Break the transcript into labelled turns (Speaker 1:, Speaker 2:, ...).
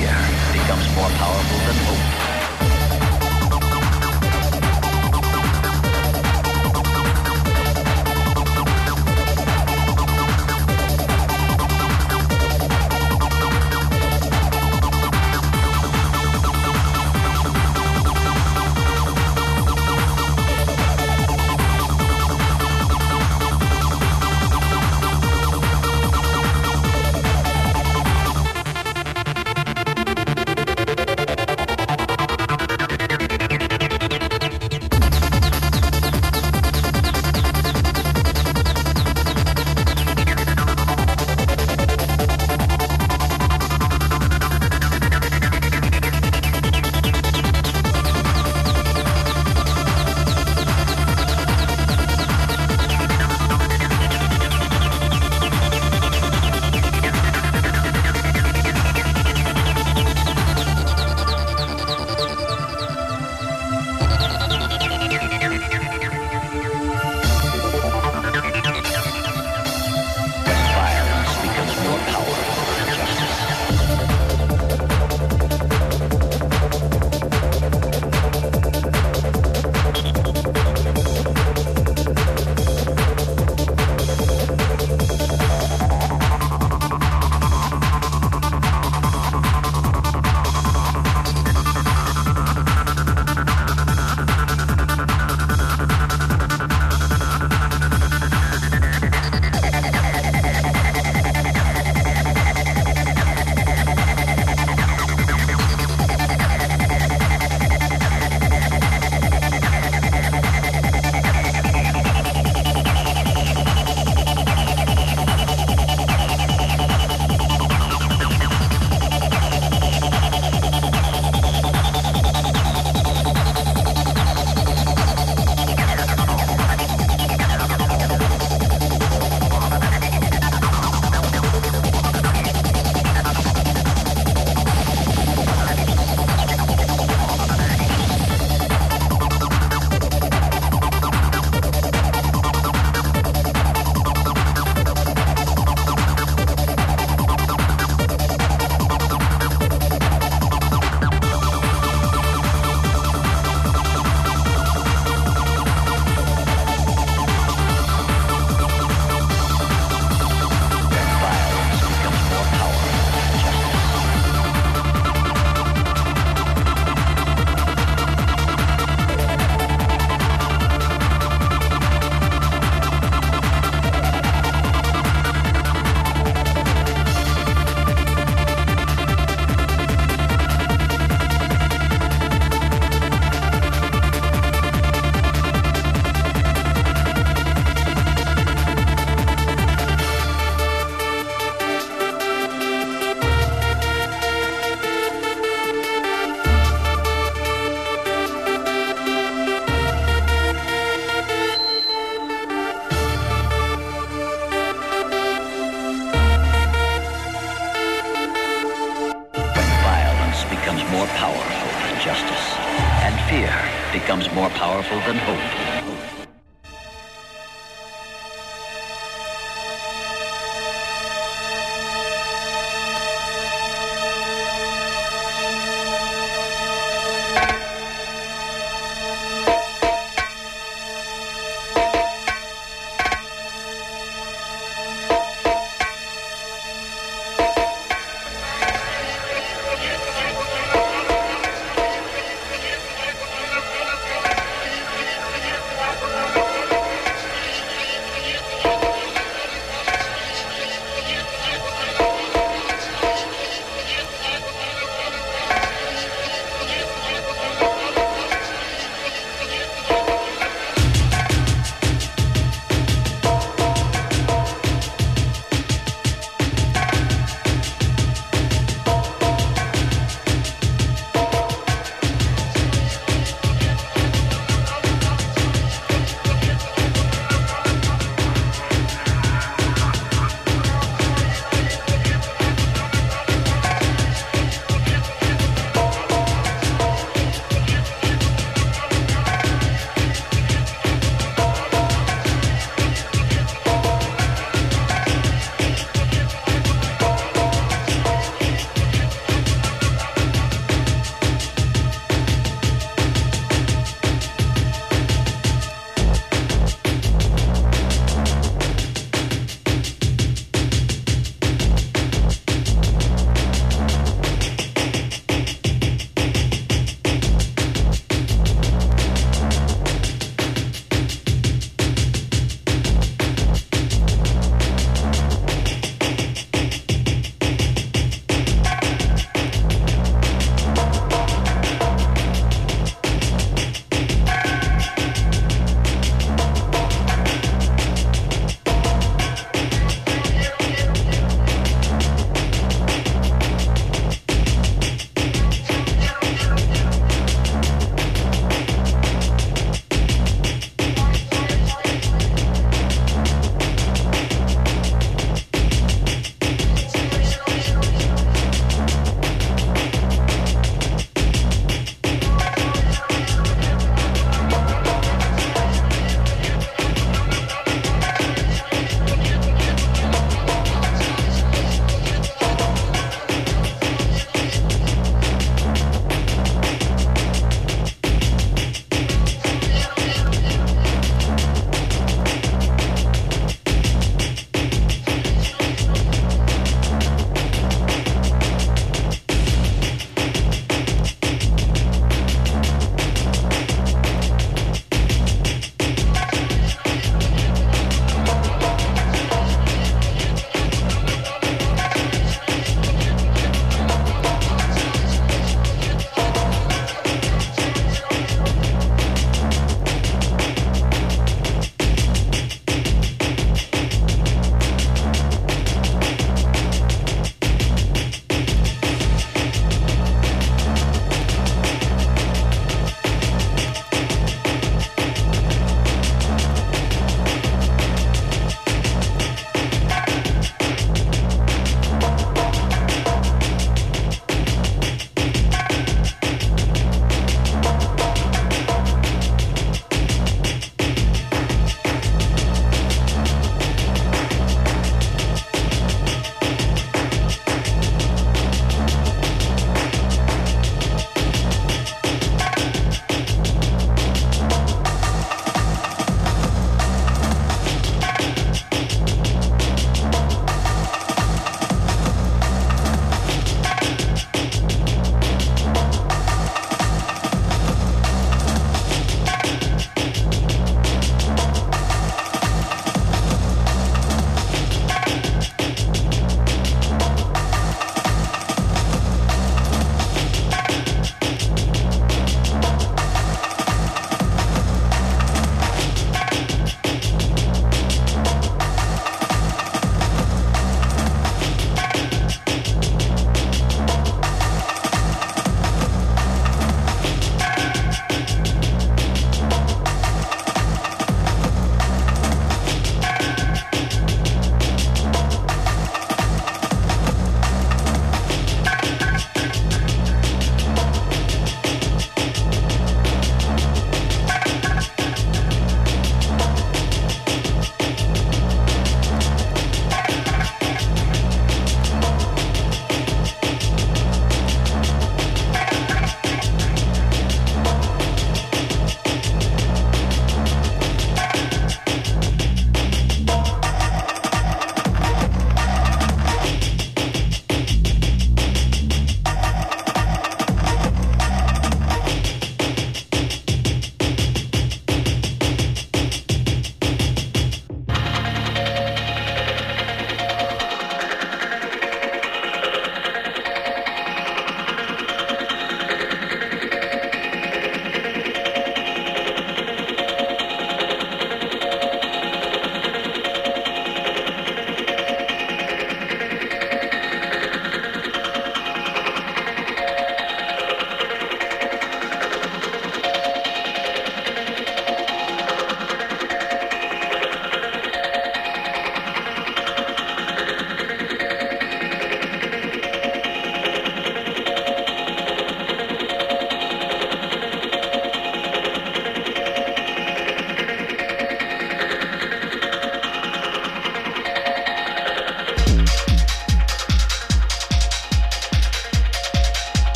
Speaker 1: fear becomes more powerful than hope.